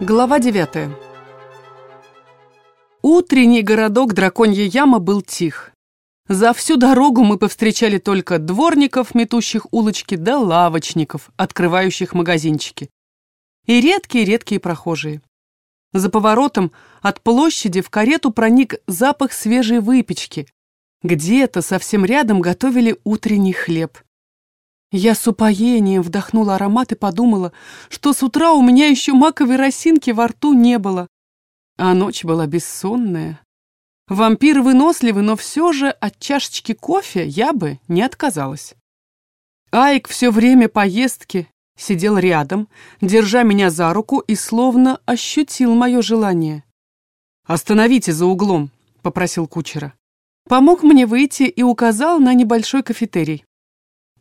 Глава 9 Утренний городок Драконья Яма был тих. За всю дорогу мы повстречали только дворников, метущих улочки, да лавочников, открывающих магазинчики. И редкие-редкие прохожие. За поворотом от площади в карету проник запах свежей выпечки. Где-то совсем рядом готовили утренний хлеб. Я с упоением вдохнула аромат и подумала, что с утра у меня еще маковой росинки во рту не было. А ночь была бессонная. Вампир выносливый, но все же от чашечки кофе я бы не отказалась. Айк все время поездки сидел рядом, держа меня за руку и словно ощутил мое желание. «Остановите за углом», — попросил кучера. Помог мне выйти и указал на небольшой кафетерий.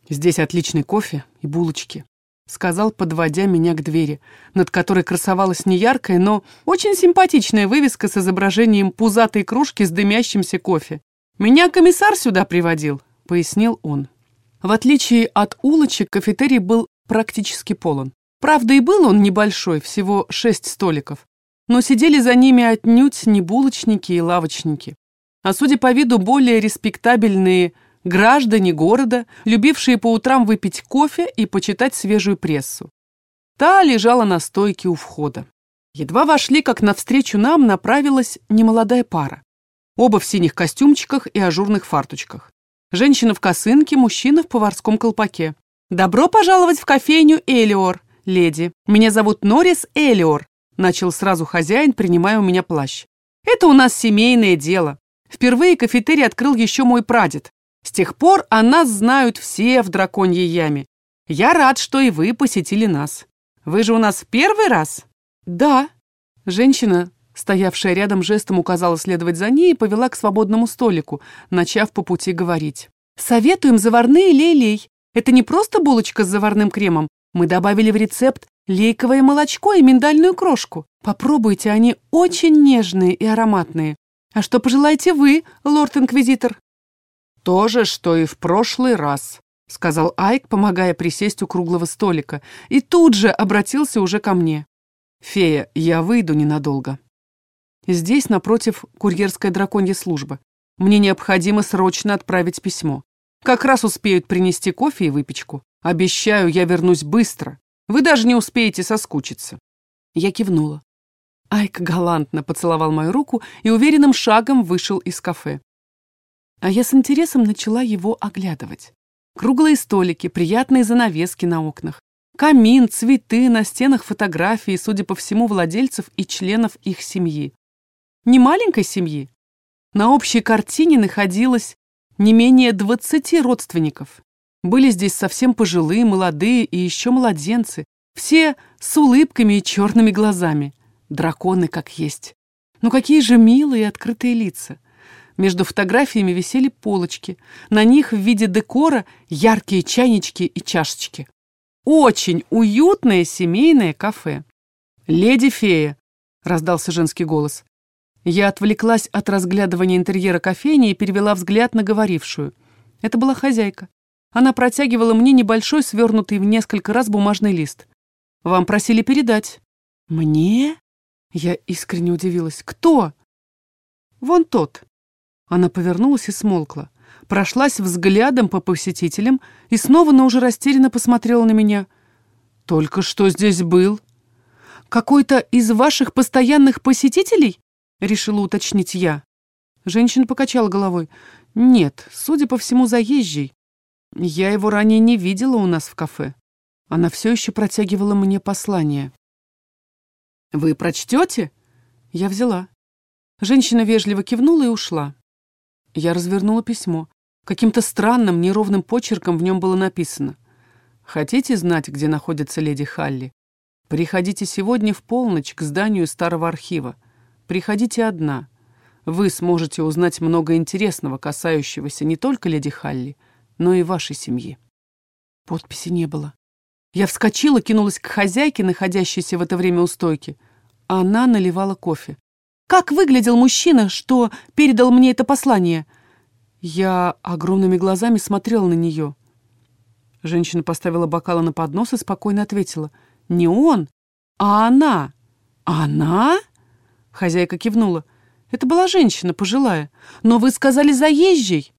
«Здесь отличный кофе и булочки», — сказал, подводя меня к двери, над которой красовалась неяркая, но очень симпатичная вывеска с изображением пузатой кружки с дымящимся кофе. «Меня комиссар сюда приводил», — пояснил он. В отличие от улочек, кафетерий был практически полон. Правда, и был он небольшой, всего шесть столиков. Но сидели за ними отнюдь не булочники и лавочники. А судя по виду, более респектабельные граждане города, любившие по утрам выпить кофе и почитать свежую прессу. Та лежала на стойке у входа. Едва вошли, как навстречу нам направилась немолодая пара. Оба в синих костюмчиках и ажурных фарточках. Женщина в косынке, мужчина в поварском колпаке. «Добро пожаловать в кофейню Элиор, леди. Меня зовут Норрис Элиор», начал сразу хозяин, принимая у меня плащ. «Это у нас семейное дело. Впервые кафетерий открыл еще мой прадед. С тех пор о нас знают все в драконьей яме. Я рад, что и вы посетили нас. Вы же у нас в первый раз? Да. Женщина, стоявшая рядом, жестом указала следовать за ней и повела к свободному столику, начав по пути говорить. Советуем заварные лей-лей. Это не просто булочка с заварным кремом. Мы добавили в рецепт лейковое молочко и миндальную крошку. Попробуйте, они очень нежные и ароматные. А что пожелаете вы, лорд-инквизитор? «То же, что и в прошлый раз», — сказал Айк, помогая присесть у круглого столика, и тут же обратился уже ко мне. «Фея, я выйду ненадолго». Здесь, напротив, курьерская драконья служба. Мне необходимо срочно отправить письмо. Как раз успеют принести кофе и выпечку. Обещаю, я вернусь быстро. Вы даже не успеете соскучиться». Я кивнула. Айк галантно поцеловал мою руку и уверенным шагом вышел из кафе. А я с интересом начала его оглядывать. Круглые столики, приятные занавески на окнах, камин, цветы, на стенах фотографии, судя по всему, владельцев и членов их семьи. Не маленькой семьи. На общей картине находилось не менее 20 родственников. Были здесь совсем пожилые, молодые и еще младенцы, все с улыбками и черными глазами. Драконы как есть. Ну какие же милые открытые лица. Между фотографиями висели полочки. На них в виде декора яркие чайнички и чашечки. Очень уютное семейное кафе. «Леди-фея», — раздался женский голос. Я отвлеклась от разглядывания интерьера кофейни и перевела взгляд на говорившую. Это была хозяйка. Она протягивала мне небольшой, свернутый в несколько раз бумажный лист. «Вам просили передать». «Мне?» Я искренне удивилась. «Кто?» «Вон тот». Она повернулась и смолкла, прошлась взглядом по посетителям и снова, но уже растерянно посмотрела на меня. «Только что здесь был?» «Какой-то из ваших постоянных посетителей?» — решила уточнить я. Женщина покачала головой. «Нет, судя по всему, заезжий. Я его ранее не видела у нас в кафе». Она все еще протягивала мне послание. «Вы прочтете?» Я взяла. Женщина вежливо кивнула и ушла. Я развернула письмо. Каким-то странным, неровным почерком в нем было написано. «Хотите знать, где находится леди Халли? Приходите сегодня в полночь к зданию старого архива. Приходите одна. Вы сможете узнать много интересного, касающегося не только леди Халли, но и вашей семьи». Подписи не было. Я вскочила, кинулась к хозяйке, находящейся в это время у стойки. Она наливала кофе. Как выглядел мужчина, что передал мне это послание? Я огромными глазами смотрела на нее. Женщина поставила бокалы на поднос и спокойно ответила. Не он, а она. «Она?» — хозяйка кивнула. «Это была женщина, пожилая. Но вы сказали заезжий».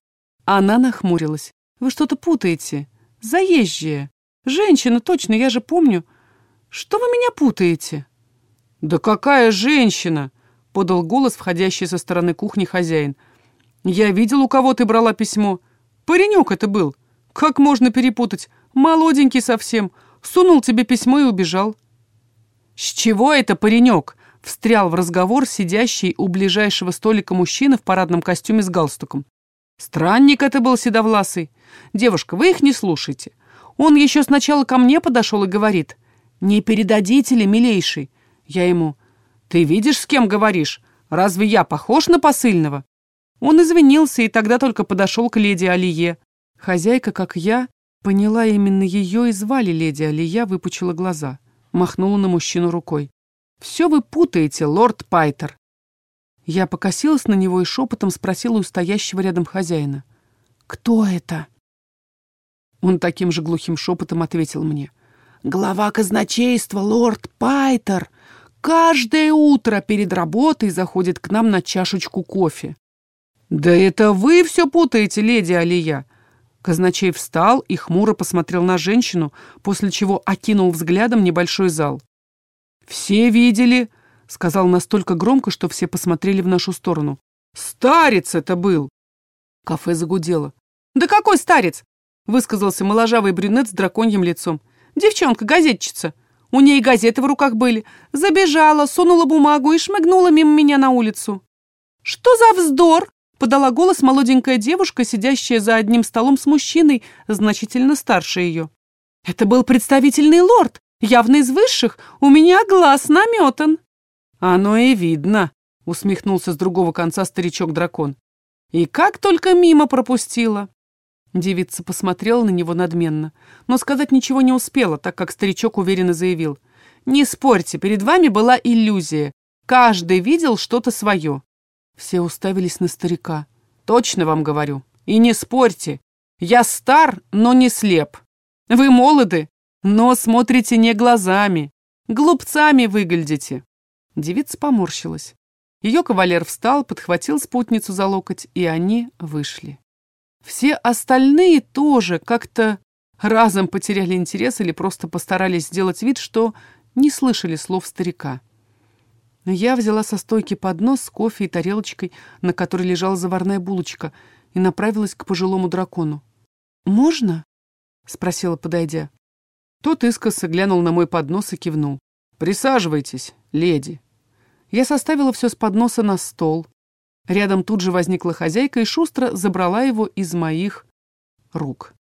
Она нахмурилась. «Вы что-то путаете. Заезжая. Женщина, точно, я же помню. Что вы меня путаете?» «Да какая женщина?» — подал голос, входящий со стороны кухни хозяин. «Я видел, у кого ты брала письмо. Паренек это был. Как можно перепутать? Молоденький совсем. Сунул тебе письмо и убежал». «С чего это паренек?» — встрял в разговор сидящий у ближайшего столика мужчина в парадном костюме с галстуком. «Странник это был седовласый. Девушка, вы их не слушайте. Он еще сначала ко мне подошел и говорит, «Не передадите ли, милейший?» Я ему, «Ты видишь, с кем говоришь? Разве я похож на посыльного?» Он извинился и тогда только подошел к леди Алие. Хозяйка, как я, поняла именно ее и звали леди Алия, выпучила глаза махнула на мужчину рукой. «Все вы путаете, лорд Пайтер». Я покосилась на него и шепотом спросила у стоящего рядом хозяина. «Кто это?» Он таким же глухим шепотом ответил мне. «Глава казначейства, лорд Пайтер, каждое утро перед работой заходит к нам на чашечку кофе». «Да это вы все путаете, леди Алия!» Казначей встал и хмуро посмотрел на женщину, после чего окинул взглядом небольшой зал. «Все видели», — сказал настолько громко, что все посмотрели в нашу сторону. «Старец это был!» Кафе загудело. «Да какой старец?» — высказался моложавый брюнет с драконьим лицом. «Девчонка, газетчица. У ней газеты в руках были. Забежала, сунула бумагу и шмыгнула мимо меня на улицу». «Что за вздор?» подала голос молоденькая девушка, сидящая за одним столом с мужчиной, значительно старше ее. «Это был представительный лорд, явно из высших, у меня глаз наметан». «Оно и видно», — усмехнулся с другого конца старичок-дракон. «И как только мимо пропустила». Девица посмотрела на него надменно, но сказать ничего не успела, так как старичок уверенно заявил. «Не спорьте, перед вами была иллюзия. Каждый видел что-то свое. Все уставились на старика. «Точно вам говорю. И не спорьте. Я стар, но не слеп. Вы молоды, но смотрите не глазами. Глупцами выглядите». Девица поморщилась. Ее кавалер встал, подхватил спутницу за локоть, и они вышли. Все остальные тоже как-то разом потеряли интерес или просто постарались сделать вид, что не слышали слов старика. Я взяла со стойки поднос с кофе и тарелочкой, на которой лежала заварная булочка, и направилась к пожилому дракону. «Можно?» — спросила, подойдя. Тот искоса глянул на мой поднос и кивнул. «Присаживайтесь, леди». Я составила все с подноса на стол. Рядом тут же возникла хозяйка и шустро забрала его из моих рук.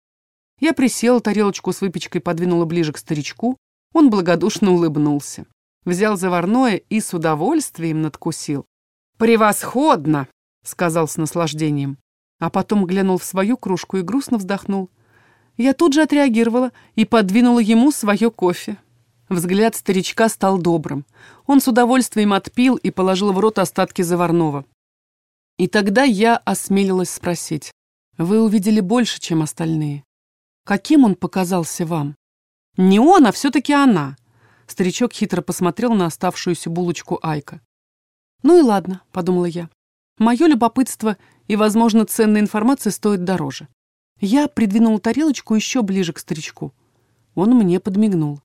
Я присела, тарелочку с выпечкой подвинула ближе к старичку. Он благодушно улыбнулся взял заварное и с удовольствием надкусил. «Превосходно!» — сказал с наслаждением. А потом глянул в свою кружку и грустно вздохнул. Я тут же отреагировала и подвинула ему свое кофе. Взгляд старичка стал добрым. Он с удовольствием отпил и положил в рот остатки заварного. И тогда я осмелилась спросить. «Вы увидели больше, чем остальные. Каким он показался вам?» «Не он, а все-таки она. Старичок хитро посмотрел на оставшуюся булочку Айка. «Ну и ладно», — подумала я. «Мое любопытство и, возможно, ценная информация стоит дороже». Я придвинула тарелочку еще ближе к старичку. Он мне подмигнул.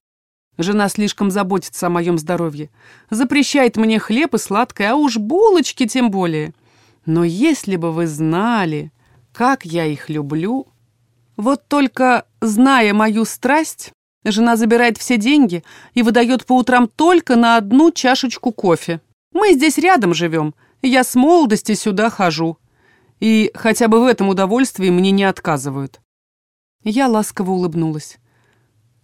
Жена слишком заботится о моем здоровье. Запрещает мне хлеб и сладкое, а уж булочки тем более. Но если бы вы знали, как я их люблю... Вот только, зная мою страсть, Жена забирает все деньги и выдает по утрам только на одну чашечку кофе. Мы здесь рядом живем, я с молодости сюда хожу. И хотя бы в этом удовольствии мне не отказывают. Я ласково улыбнулась.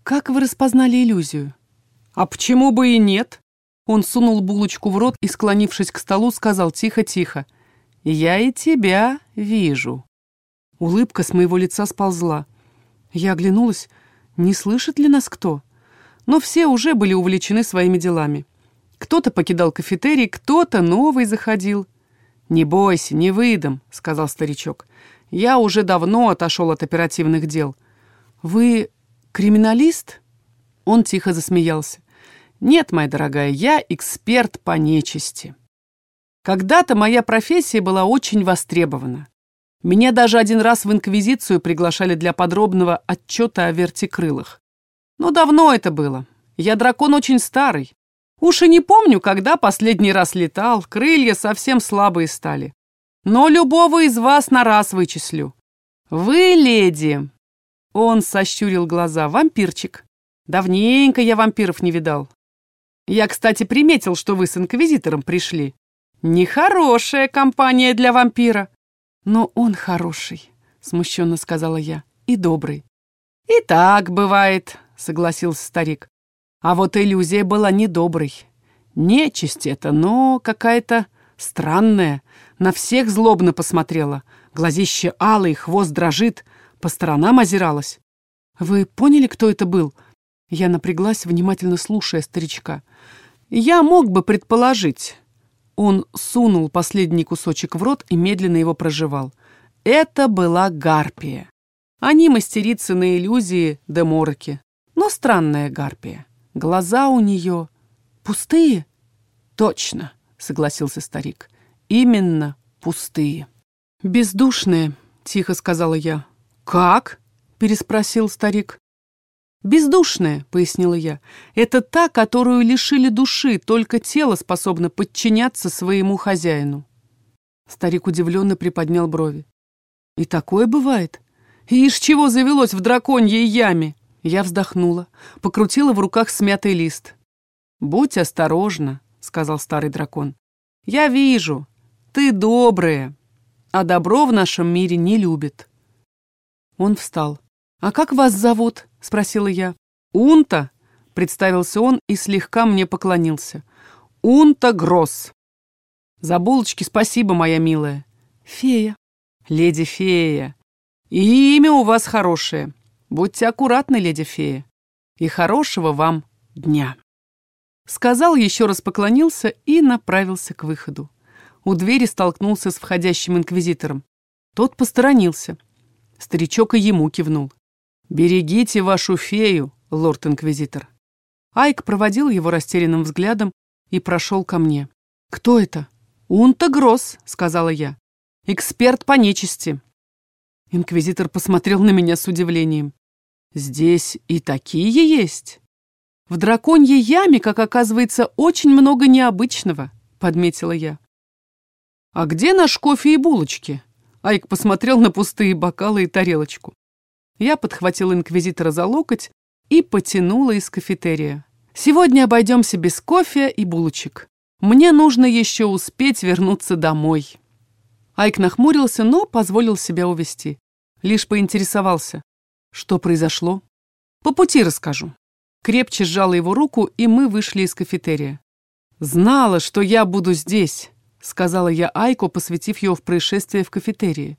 «Как вы распознали иллюзию?» «А почему бы и нет?» Он сунул булочку в рот и, склонившись к столу, сказал тихо-тихо. «Я и тебя вижу». Улыбка с моего лица сползла. Я оглянулась, не слышит ли нас кто? Но все уже были увлечены своими делами. Кто-то покидал кафетерий, кто-то новый заходил. «Не бойся, не выдам», — сказал старичок. «Я уже давно отошел от оперативных дел». «Вы криминалист?» Он тихо засмеялся. Нет, моя дорогая, я эксперт по нечисти. Когда-то моя профессия была очень востребована. Меня даже один раз в Инквизицию приглашали для подробного отчета о вертикрылых. Но давно это было. Я дракон очень старый. Уж и не помню, когда последний раз летал, крылья совсем слабые стали. Но любого из вас на раз вычислю. Вы, леди, он сощурил глаза. «Вампирчик. Давненько я вампиров не видал. Я, кстати, приметил, что вы с инквизитором пришли. Нехорошая компания для вампира». «Но он хороший», — смущенно сказала я, — «и добрый». «И так бывает», — согласился старик. «А вот иллюзия была недоброй. Нечисть это, но какая-то странная. На всех злобно посмотрела. Глазище алый, хвост дрожит — по сторонам озиралась. «Вы поняли, кто это был?» Я напряглась, внимательно слушая старичка. «Я мог бы предположить». Он сунул последний кусочек в рот и медленно его прожевал. Это была гарпия. Они мастерицы на иллюзии демороки. Но странная гарпия. Глаза у нее пустые? Точно, согласился старик. Именно пустые. Бездушные, тихо сказала я. «Как?» — переспросил старик. «Бездушная», — пояснила я. «Это та, которую лишили души, только тело способно подчиняться своему хозяину». Старик удивленно приподнял брови. «И такое бывает? И из чего завелось в драконьей яме?» Я вздохнула, покрутила в руках смятый лист. «Будь осторожна», — сказал старый дракон. «Я вижу, ты добрая, а добро в нашем мире не любит». Он встал. «А как вас зовут?» — спросила я. «Унта», — представился он и слегка мне поклонился. «Унта Гросс». «За булочки спасибо, моя милая». «Фея». «Леди Фея». «И имя у вас хорошее. Будьте аккуратны, леди Фея. И хорошего вам дня». Сказал, еще раз поклонился и направился к выходу. У двери столкнулся с входящим инквизитором. Тот посторонился. Старичок и ему кивнул. «Берегите вашу фею, лорд-инквизитор». Айк проводил его растерянным взглядом и прошел ко мне. «Кто это?» «Унта Гросс», — сказала я. «Эксперт по нечисти». Инквизитор посмотрел на меня с удивлением. «Здесь и такие есть?» «В драконьей яме, как оказывается, очень много необычного», — подметила я. «А где наш кофе и булочки?» Айк посмотрел на пустые бокалы и тарелочку. Я подхватила инквизитора за локоть и потянула из кафетерия. «Сегодня обойдемся без кофе и булочек. Мне нужно еще успеть вернуться домой». Айк нахмурился, но позволил себя увести. Лишь поинтересовался. Что произошло? По пути расскажу. Крепче сжала его руку, и мы вышли из кафетерия. «Знала, что я буду здесь», сказала я Айку, посвятив ее в происшествие в кафетерии.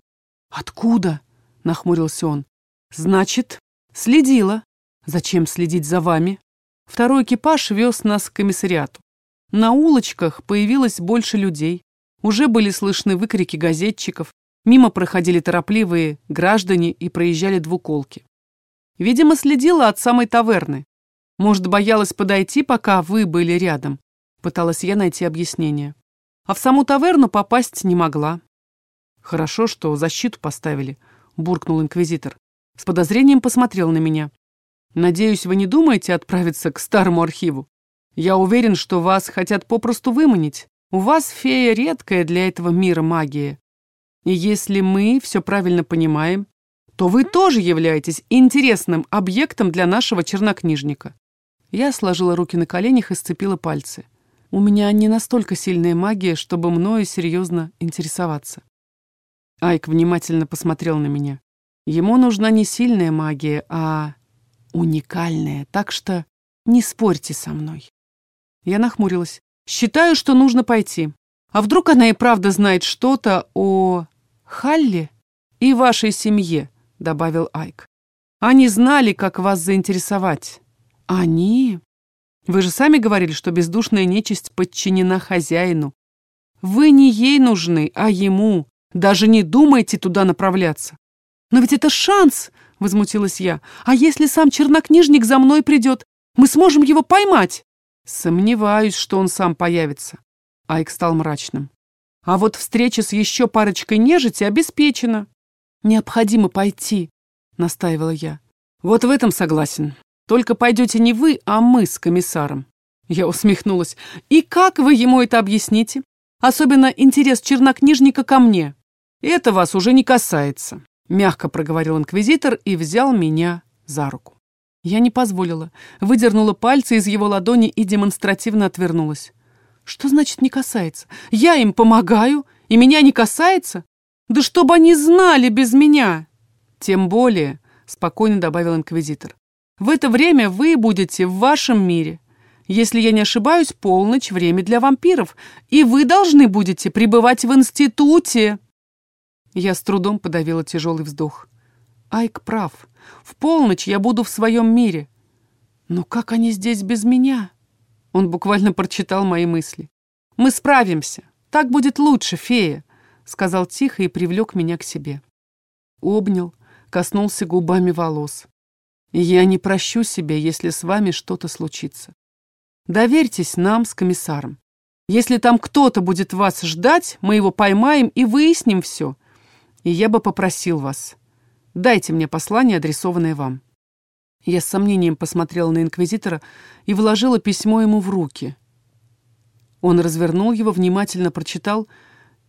«Откуда?» — нахмурился он. «Значит, следила. Зачем следить за вами?» Второй экипаж вез нас к комиссариату. На улочках появилось больше людей. Уже были слышны выкрики газетчиков. Мимо проходили торопливые граждане и проезжали двуколки. Видимо, следила от самой таверны. Может, боялась подойти, пока вы были рядом. Пыталась я найти объяснение а в саму таверну попасть не могла. «Хорошо, что защиту поставили», — буркнул инквизитор. С подозрением посмотрел на меня. «Надеюсь, вы не думаете отправиться к старому архиву? Я уверен, что вас хотят попросту выманить. У вас, фея, редкая для этого мира магия. И если мы все правильно понимаем, то вы тоже являетесь интересным объектом для нашего чернокнижника». Я сложила руки на коленях и сцепила пальцы. У меня не настолько сильная магия, чтобы мною серьезно интересоваться. Айк внимательно посмотрел на меня. Ему нужна не сильная магия, а уникальная, так что не спорьте со мной. Я нахмурилась. Считаю, что нужно пойти. А вдруг она и правда знает что-то о Халле и вашей семье, добавил Айк. Они знали, как вас заинтересовать. Они? Вы же сами говорили, что бездушная нечисть подчинена хозяину. Вы не ей нужны, а ему. Даже не думайте туда направляться. Но ведь это шанс, возмутилась я. А если сам чернокнижник за мной придет, мы сможем его поймать? Сомневаюсь, что он сам появится. Айк стал мрачным. А вот встреча с еще парочкой нежити обеспечена. Необходимо пойти, настаивала я. Вот в этом согласен. Только пойдете не вы, а мы с комиссаром. Я усмехнулась. И как вы ему это объясните? Особенно интерес чернокнижника ко мне. Это вас уже не касается, мягко проговорил инквизитор и взял меня за руку. Я не позволила, выдернула пальцы из его ладони и демонстративно отвернулась. Что значит «не касается»? Я им помогаю, и меня не касается? Да чтобы они знали без меня! Тем более, спокойно добавил инквизитор, в это время вы будете в вашем мире. Если я не ошибаюсь, полночь — время для вампиров, и вы должны будете пребывать в институте. Я с трудом подавила тяжелый вздох. Айк прав. В полночь я буду в своем мире. Но как они здесь без меня? Он буквально прочитал мои мысли. «Мы справимся. Так будет лучше, фея», — сказал тихо и привлек меня к себе. Обнял, коснулся губами волос. «Я не прощу себя, если с вами что-то случится. Доверьтесь нам с комиссаром. Если там кто-то будет вас ждать, мы его поймаем и выясним все. И я бы попросил вас, дайте мне послание, адресованное вам». Я с сомнением посмотрела на инквизитора и вложила письмо ему в руки. Он развернул его, внимательно прочитал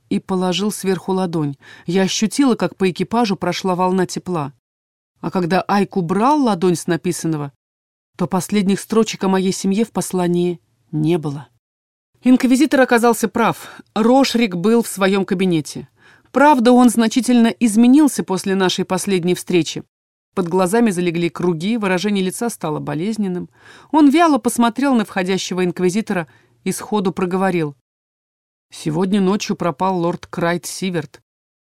и положил сверху ладонь. Я ощутила, как по экипажу прошла волна тепла. А когда Айк убрал ладонь с написанного, то последних строчек о моей семье в послании не было. Инквизитор оказался прав. Рошрик был в своем кабинете. Правда, он значительно изменился после нашей последней встречи. Под глазами залегли круги, выражение лица стало болезненным. Он вяло посмотрел на входящего инквизитора и сходу проговорил. «Сегодня ночью пропал лорд Крайт Сиверт.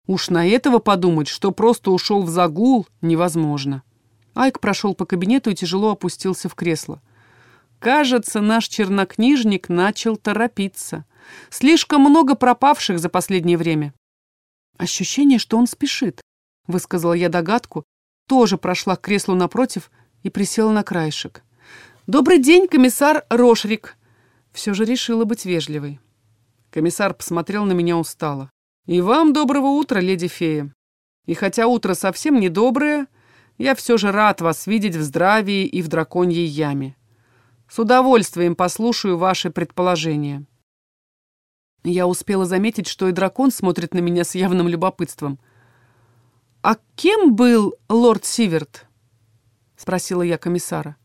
Уж на этого подумать, что просто ушел в загул, невозможно». Айк прошел по кабинету и тяжело опустился в кресло. «Кажется, наш чернокнижник начал торопиться. Слишком много пропавших за последнее время». «Ощущение, что он спешит», — высказала я догадку, тоже прошла к креслу напротив и присела на краешек. «Добрый день, комиссар Рошрик!» Все же решила быть вежливой. Комиссар посмотрел на меня устало. «И вам доброго утра, леди-фея. И хотя утро совсем не доброе, я все же рад вас видеть в здравии и в драконьей яме. С удовольствием послушаю ваши предположения». Я успела заметить, что и дракон смотрит на меня с явным любопытством. «А кем был лорд Сиверт?» — спросила я комиссара.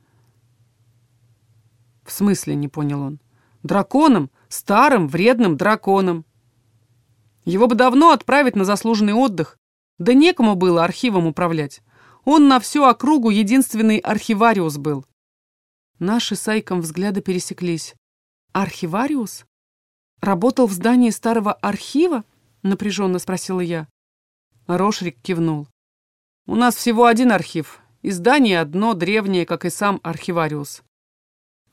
«В смысле?» — не понял он. «Драконом, старым, вредным драконом. Его бы давно отправить на заслуженный отдых, да некому было архивом управлять. Он на всю округу единственный архивариус был». Наши с Айком взгляды пересеклись. «Архивариус? Работал в здании старого архива?» — напряженно спросила я. Рошрик кивнул. «У нас всего один архив. Издание одно, древнее, как и сам архивариус».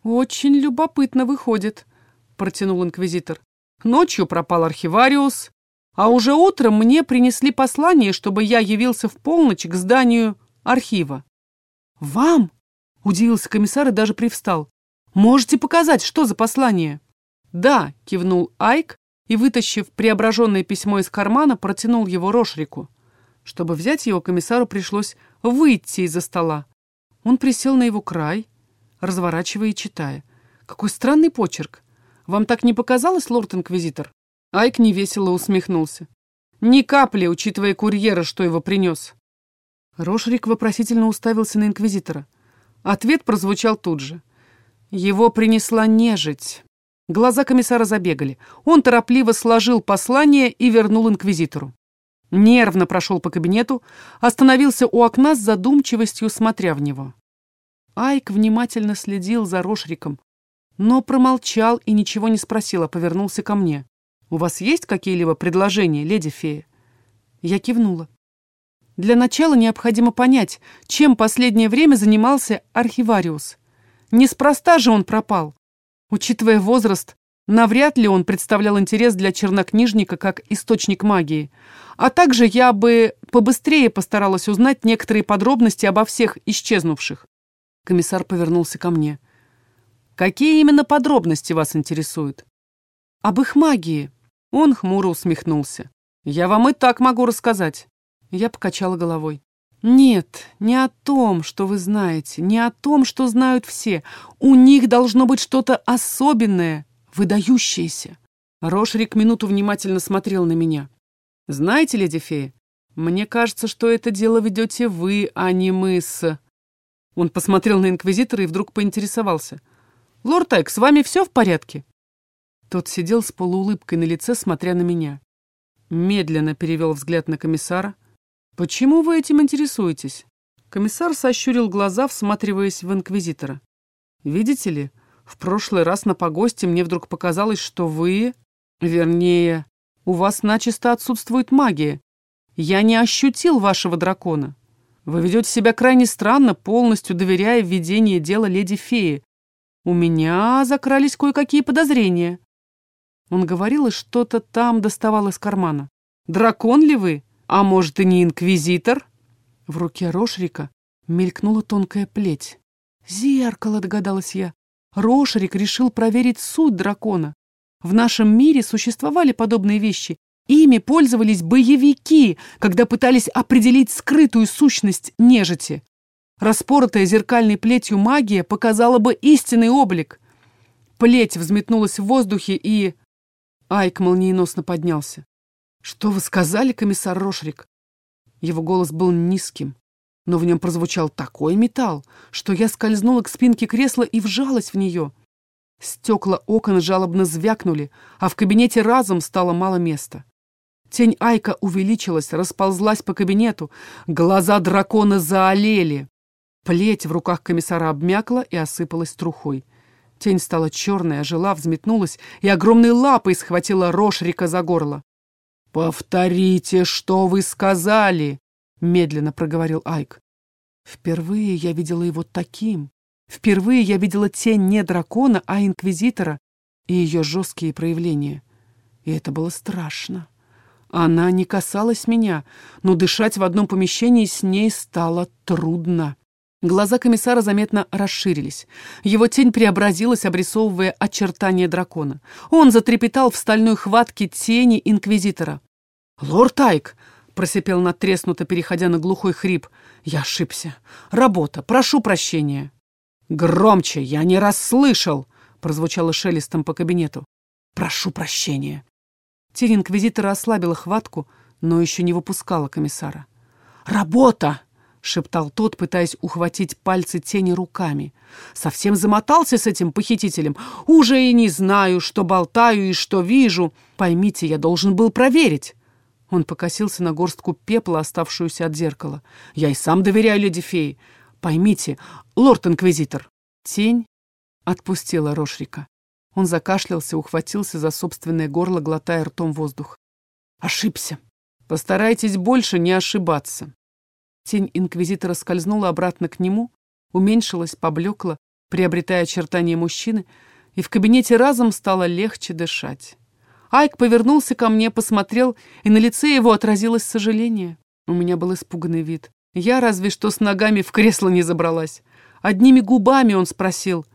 «Очень любопытно выходит», — протянул инквизитор. «Ночью пропал архивариус, а уже утром мне принесли послание, чтобы я явился в полночь к зданию архива». «Вам?» — удивился комиссар и даже привстал. «Можете показать, что за послание?» «Да», — кивнул Айк и, вытащив преображенное письмо из кармана, протянул его Рошрику. Чтобы взять его, комиссару пришлось выйти из-за стола. Он присел на его край, разворачивая и читая. «Какой странный почерк! Вам так не показалось, лорд-инквизитор?» Айк невесело усмехнулся. «Ни капли, учитывая курьера, что его принес». Рошрик вопросительно уставился на инквизитора. Ответ прозвучал тут же. «Его принесла нежить». Глаза комиссара забегали. Он торопливо сложил послание и вернул инквизитору. Нервно прошел по кабинету, остановился у окна с задумчивостью, смотря в него. Айк внимательно следил за Рошриком, но промолчал и ничего не спросил, а повернулся ко мне. «У вас есть какие-либо предложения, леди фея?» Я кивнула. Для начала необходимо понять, чем последнее время занимался архивариус. Неспроста же он пропал. Учитывая возраст, навряд ли он представлял интерес для чернокнижника как источник магии. А также я бы побыстрее постаралась узнать некоторые подробности обо всех исчезнувших. Комиссар повернулся ко мне. Какие именно подробности вас интересуют? Об их магии. Он хмуро усмехнулся. Я вам и так могу рассказать. Я покачала головой. Нет, не о том, что вы знаете, не о том, что знают все. У них должно быть что-то особенное, выдающееся. Рошрик минуту внимательно смотрел на меня. Знаете, леди фея, мне кажется, что это дело ведете вы, а не мы с... Он посмотрел на инквизитора и вдруг поинтересовался. «Лорд Айк, с вами все в порядке?» Тот сидел с полуулыбкой на лице, смотря на меня. Медленно перевел взгляд на комиссара. «Почему вы этим интересуетесь?» Комиссар сощурил глаза, всматриваясь в инквизитора. «Видите ли, в прошлый раз на погосте мне вдруг показалось, что вы... Вернее, у вас начисто отсутствует магия. Я не ощутил вашего дракона. Вы ведете себя крайне странно, полностью доверяя ведение дела леди-феи. У меня закрались кое-какие подозрения. Он говорил, и что-то там доставал из кармана. Дракон ли вы? А может, и не инквизитор? В руке Рошрика мелькнула тонкая плеть. Зеркало, догадалась я. Рошрик решил проверить суть дракона. В нашем мире существовали подобные вещи. Ими пользовались боевики, когда пытались определить скрытую сущность нежити. Распоротая зеркальной плетью магия показала бы истинный облик. Плеть взметнулась в воздухе и... Айк молниеносно поднялся. «Что вы сказали, комиссар Рошрик?» Его голос был низким, но в нем прозвучал такой металл, что я скользнула к спинке кресла и вжалась в нее. Стекла окон жалобно звякнули, а в кабинете разом стало мало места. Тень Айка увеличилась, расползлась по кабинету, глаза дракона заолели. Плеть в руках комиссара обмякла и осыпалась трухой. Тень стала черной, ожила, взметнулась и огромной лапой схватила Рошрика за горло. «Повторите, что вы сказали!» — медленно проговорил Айк. Впервые я видела его таким, Впервые я видела тень не дракона, а инквизитора и ее жесткие проявления. И это было страшно. Она не касалась меня, но дышать в одном помещении с ней стало трудно. Глаза комиссара заметно расширились. Его тень преобразилась, обрисовывая очертания дракона. Он затрепетал в стальной хватке тени инквизитора. «Лорд Айк!» — просипел надтреснуто, переходя на глухой хрип. «Я ошибся. Работа. Прошу прощения». «Громче! Я не расслышал!» — прозвучало шелестом по кабинету. «Прошу прощения!» Тень инквизитора ослабила хватку, но еще не выпускала комиссара. «Работа!» — шептал тот, пытаясь ухватить пальцы тени руками. «Совсем замотался с этим похитителем. Уже и не знаю, что болтаю и что вижу. Поймите, я должен был проверить». Он покосился на горстку пепла, оставшуюся от зеркала. «Я и сам доверяю леди феи. Поймите, лорд-инквизитор!» Тень отпустила Рошрика. Он закашлялся, ухватился за собственное горло, глотая ртом воздух. «Ошибся. Постарайтесь больше не ошибаться». Тень инквизитора скользнула обратно к нему, уменьшилась, поблекла, приобретая очертания мужчины, и в кабинете разом стало легче дышать. Айк повернулся ко мне, посмотрел, и на лице его отразилось сожаление. У меня был испуганный вид. Я разве что с ногами в кресло не забралась. Одними губами он спросил.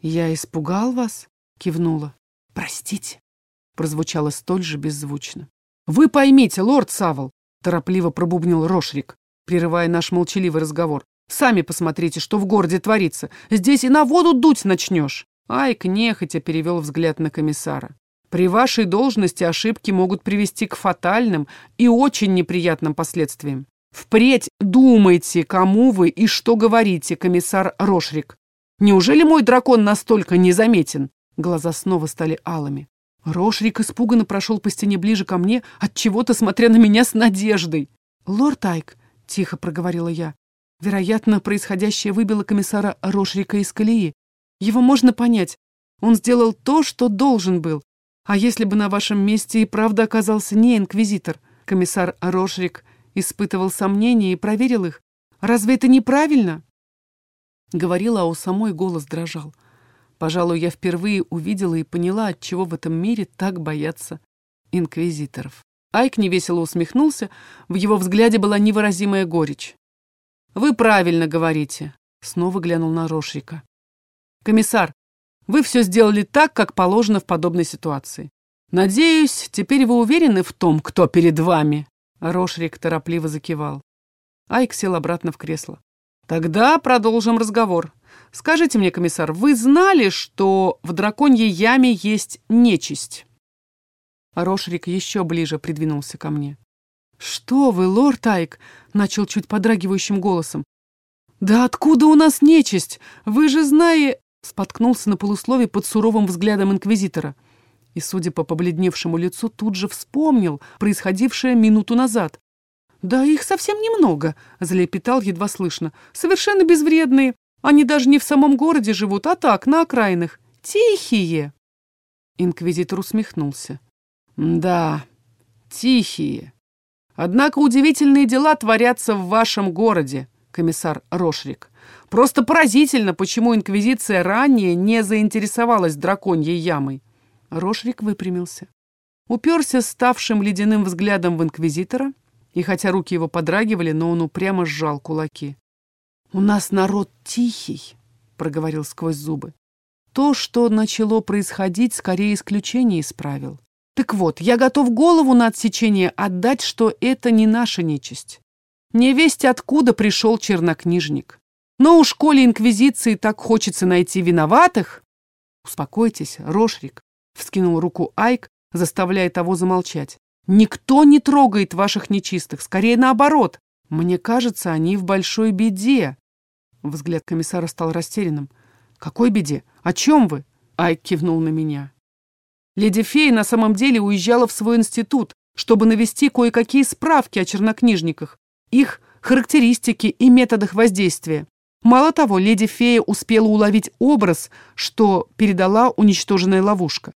«Я испугал вас?» — кивнула. «Простите», — прозвучало столь же беззвучно. «Вы поймите, лорд Савол», — торопливо пробубнил Рошрик, прерывая наш молчаливый разговор. «Сами посмотрите, что в городе творится. Здесь и на воду дуть начнешь». Айк нехотя перевел взгляд на комиссара. «При вашей должности ошибки могут привести к фатальным и очень неприятным последствиям. Впредь думайте, кому вы и что говорите, комиссар Рошрик. Неужели мой дракон настолько незаметен? Глаза снова стали алыми. Рошрик испуганно прошел по стене ближе ко мне, от чего-то смотря на меня с надеждой. «Лорд Айк», — тихо проговорила я, — вероятно, происходящее выбило комиссара Рошрика из колеи. Его можно понять. Он сделал то, что должен был. А если бы на вашем месте и правда оказался не инквизитор? Комиссар Рошрик испытывал сомнения и проверил их. Разве это неправильно? Говорила, а у самой голос дрожал. Пожалуй, я впервые увидела и поняла, от чего в этом мире так боятся инквизиторов. Айк невесело усмехнулся, в его взгляде была невыразимая горечь. «Вы правильно говорите», — снова глянул на Рошрика. «Комиссар, Вы все сделали так, как положено в подобной ситуации. Надеюсь, теперь вы уверены в том, кто перед вами?» Рошрик торопливо закивал. Айк сел обратно в кресло. «Тогда продолжим разговор. Скажите мне, комиссар, вы знали, что в драконьей яме есть нечисть?» Рошрик еще ближе придвинулся ко мне. «Что вы, лорд Айк?» — начал чуть подрагивающим голосом. «Да откуда у нас нечисть? Вы же знаете...» Споткнулся на полуслове под суровым взглядом инквизитора. И, судя по побледневшему лицу, тут же вспомнил происходившее минуту назад. «Да их совсем немного», — залепетал едва слышно. «Совершенно безвредные. Они даже не в самом городе живут, а так, на окраинах. Тихие!» Инквизитор усмехнулся. «Да, тихие. Однако удивительные дела творятся в вашем городе, комиссар Рошрик. Просто поразительно, почему Инквизиция ранее не заинтересовалась драконьей ямой». Рошрик выпрямился. Уперся ставшим ледяным взглядом в Инквизитора, и хотя руки его подрагивали, но он упрямо сжал кулаки. «У нас народ тихий», — проговорил сквозь зубы. «То, что начало происходить, скорее исключение исправил. Так вот, я готов голову на отсечение отдать, что это не наша нечисть. Не весть откуда пришел чернокнижник. Но у школе Инквизиции так хочется найти виноватых. Успокойтесь, Рошрик, — вскинул руку Айк, заставляя того замолчать. Никто не трогает ваших нечистых, скорее наоборот. Мне кажется, они в большой беде. Взгляд комиссара стал растерянным. «Какой беде? О чем вы?» Айк кивнул на меня. Леди Фея на самом деле уезжала в свой институт, чтобы навести кое-какие справки о чернокнижниках, их характеристики и методах воздействия. Мало того, леди Фея успела уловить образ, что передала уничтоженная ловушка.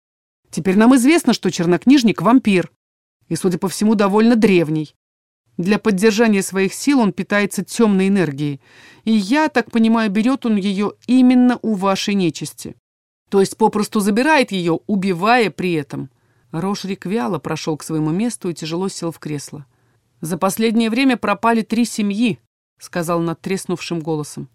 Теперь нам известно, что чернокнижник – вампир, и, судя по всему, довольно древний. Для поддержания своих сил он питается темной энергией. И я, так понимаю, берет он ее именно у вашей нечисти. То есть попросту забирает ее, убивая при этом. Рошрик вяло прошел к своему месту и тяжело сел в кресло. «За последнее время пропали три семьи», — сказал надтреснувшим голосом.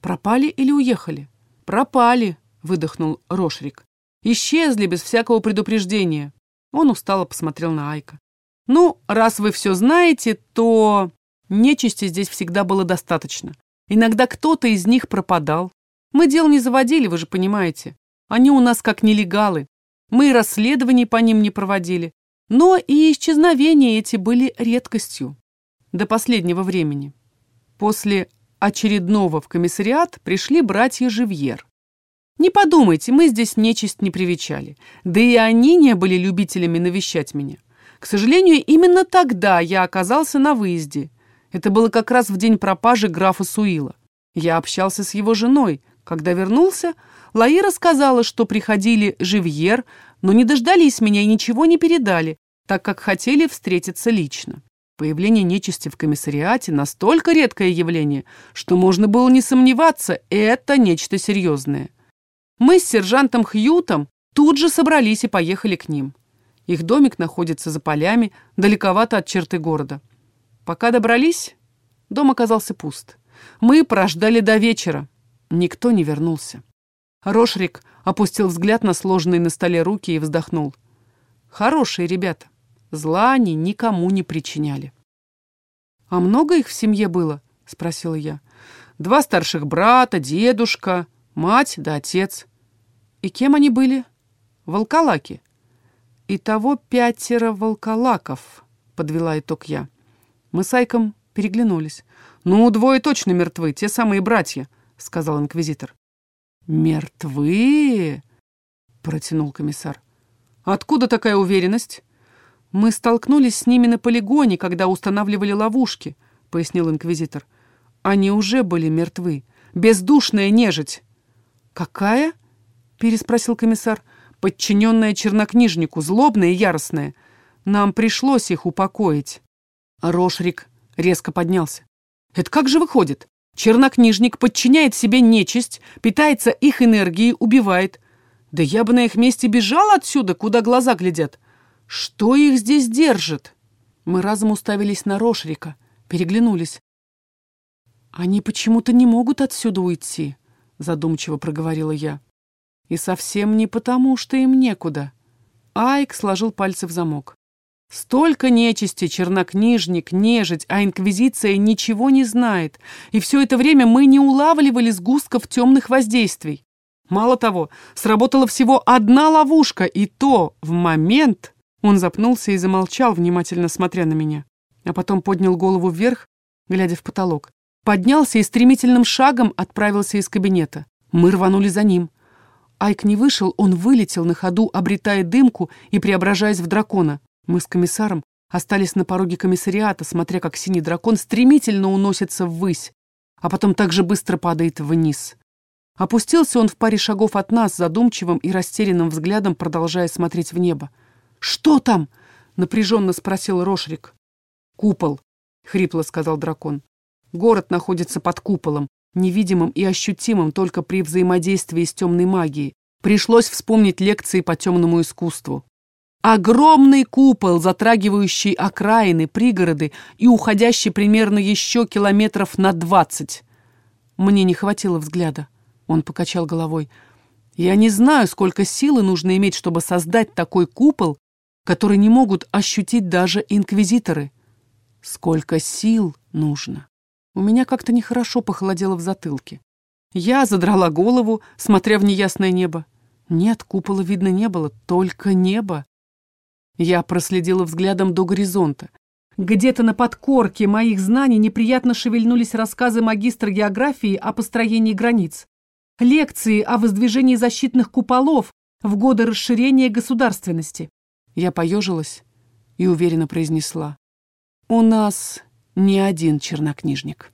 «Пропали или уехали?» «Пропали», — выдохнул Рошрик. «Исчезли без всякого предупреждения». Он устало посмотрел на Айка. Ну, раз вы все знаете, то нечисти здесь всегда было достаточно. Иногда кто-то из них пропадал. Мы дел не заводили, вы же понимаете. Они у нас как нелегалы. Мы и расследований по ним не проводили. Но и исчезновения эти были редкостью. До последнего времени. После очередного в комиссариат пришли братья Живьер. Не подумайте, мы здесь нечисть не привечали. Да и они не были любителями навещать меня. К сожалению, именно тогда я оказался на выезде. Это было как раз в день пропажи графа Суила. Я общался с его женой. Когда вернулся, Лаи рассказала, что приходили Живьер, но не дождались меня и ничего не передали, так как хотели встретиться лично. Появление нечисти в комиссариате настолько редкое явление, что можно было не сомневаться, это нечто серьезное. Мы с сержантом Хьютом тут же собрались и поехали к ним. Их домик находится за полями, далековато от черты города. Пока добрались, дом оказался пуст. Мы прождали до вечера. Никто не вернулся. Рошрик опустил взгляд на сложенные на столе руки и вздохнул. Хорошие ребята. Зла они никому не причиняли. «А много их в семье было?» — спросила я. «Два старших брата, дедушка, мать да отец». «И кем они были?» «Волколаки», «Итого пятеро волколаков», — подвела итог я. Мы с Айком переглянулись. «Ну, двое точно мертвы, те самые братья», — сказал инквизитор. «Мертвы?» — протянул комиссар. «Откуда такая уверенность?» «Мы столкнулись с ними на полигоне, когда устанавливали ловушки», — пояснил инквизитор. «Они уже были мертвы. Бездушная нежить». «Какая?» — переспросил комиссар подчиненная чернокнижнику, злобная и яростная. Нам пришлось их упокоить. Рошрик резко поднялся. Это как же выходит? Чернокнижник подчиняет себе нечисть, питается их энергией, убивает. Да я бы на их месте бежал отсюда, куда глаза глядят. Что их здесь держит? Мы разом уставились на Рошрика, переглянулись. «Они почему-то не могут отсюда уйти», — задумчиво проговорила я. И совсем не потому, что им некуда. Айк сложил пальцы в замок. Столько нечисти, чернокнижник, нежить, а инквизиция ничего не знает. И все это время мы не улавливали сгустков темных воздействий. Мало того, сработала всего одна ловушка, и то в момент... Он запнулся и замолчал, внимательно смотря на меня. А потом поднял голову вверх, глядя в потолок. Поднялся и стремительным шагом отправился из кабинета. Мы рванули за ним. Айк не вышел, он вылетел на ходу, обретая дымку и преображаясь в дракона. Мы с комиссаром остались на пороге комиссариата, смотря как синий дракон стремительно уносится ввысь, а потом так же быстро падает вниз. Опустился он в паре шагов от нас, задумчивым и растерянным взглядом, продолжая смотреть в небо. «Что там?» — напряженно спросил Рошрик. «Купол», — хрипло сказал дракон. «Город находится под куполом, невидимым и ощутимым только при взаимодействии с темной магией. Пришлось вспомнить лекции по темному искусству. Огромный купол, затрагивающий окраины, пригороды и уходящий примерно еще километров на двадцать. Мне не хватило взгляда. Он покачал головой. Я не знаю, сколько силы нужно иметь, чтобы создать такой купол, который не могут ощутить даже инквизиторы. Сколько сил нужно. У меня как-то нехорошо похолодело в затылке. Я задрала голову, смотря в неясное небо. Нет, купола видно не было, только небо. Я проследила взглядом до горизонта. Где-то на подкорке моих знаний неприятно шевельнулись рассказы магистра географии о построении границ лекции о воздвижении защитных куполов в годы расширения государственности. Я поежилась и уверенно произнесла. У нас не один чернокнижник.